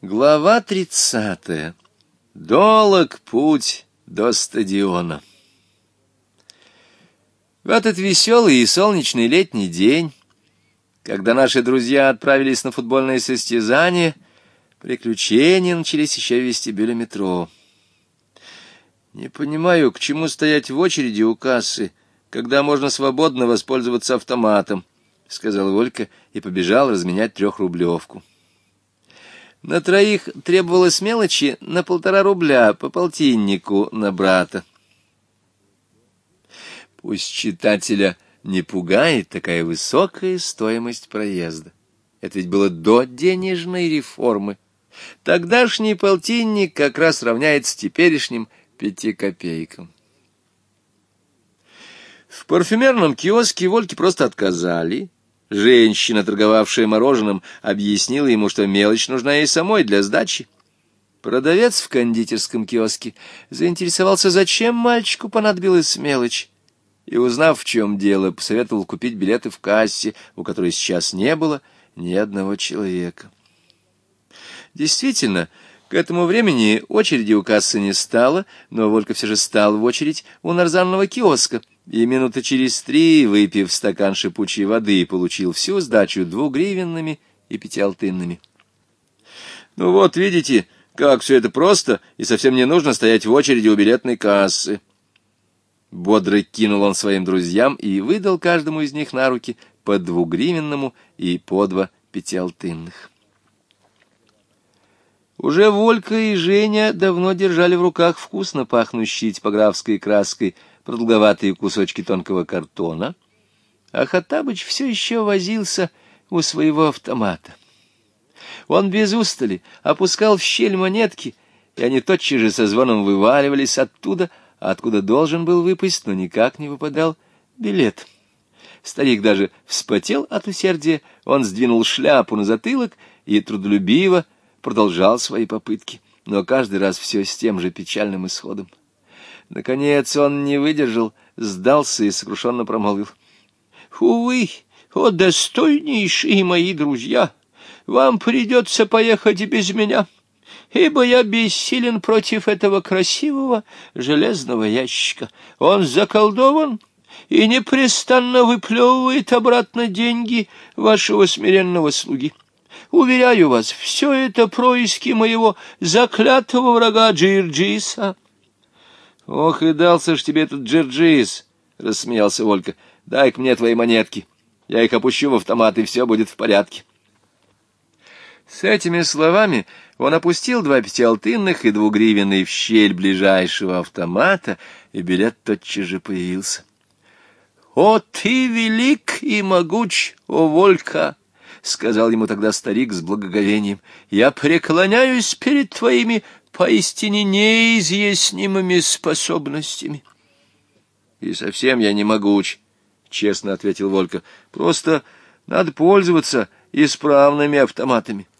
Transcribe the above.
Глава 30. Долог путь до стадиона. В этот веселый и солнечный летний день, когда наши друзья отправились на футбольное состязание, приключения начались еще в вестибюле метро. Не понимаю, к чему стоять в очереди у кассы, когда можно свободно воспользоваться автоматом, — сказал Олька и побежал разменять трехрублевку. — на троих требовалось мелочи на полтора рубля по полтиннику на брата. Пусть читателя не пугает такая высокая стоимость проезда. Это ведь было до денежной реформы. Тогдашний полтинник как раз равняется теперешним пяти копейкам. В парфюмерном киоске Вольке просто отказали — Женщина, торговавшая мороженым, объяснила ему, что мелочь нужна ей самой для сдачи. Продавец в кондитерском киоске заинтересовался, зачем мальчику понадобилась мелочь. И, узнав, в чем дело, посоветовал купить билеты в кассе, у которой сейчас не было ни одного человека. Действительно, к этому времени очереди у кассы не стало, но Волька все же стал в очередь у нарзанного киоска — и минуты через три, выпив стакан шипучей воды, получил всю сдачу двугривенными и пятиалтынными. «Ну вот, видите, как все это просто, и совсем не нужно стоять в очереди у билетной кассы». Бодро кинул он своим друзьям и выдал каждому из них на руки по двугривенному и по два пятиалтынных. Уже Волька и Женя давно держали в руках вкусно пахнущие типографской краской продолговатые кусочки тонкого картона, а Хаттабыч все еще возился у своего автомата. Он без устали опускал в щель монетки, и они тотчас же со звоном вываливались оттуда, откуда должен был выпасть, но никак не выпадал билет. Старик даже вспотел от усердия, он сдвинул шляпу на затылок и трудолюбиво продолжал свои попытки, но каждый раз все с тем же печальным исходом. Наконец он не выдержал, сдался и сокрушенно промолвил. — Увы, о достойнейшие мои друзья, вам придется поехать без меня, ибо я бессилен против этого красивого железного ящика. Он заколдован и непрестанно выплевывает обратно деньги вашего смиренного слуги. Уверяю вас, все это происки моего заклятого врага Джирджиса. «Ох, и дался ж тебе этот джерджиз!» — рассмеялся Волька. «Дай-ка мне твои монетки. Я их опущу в автомат, и все будет в порядке». С этими словами он опустил два пятиалтынных и двугривенный в щель ближайшего автомата, и билет тотчас же появился. «О, ты велик и могуч, о, Волька!» — сказал ему тогда старик с благоговением. — Я преклоняюсь перед твоими поистине неизъяснимыми способностями. — И совсем я не могуч, — честно ответил Волька. — Просто надо пользоваться исправными автоматами. —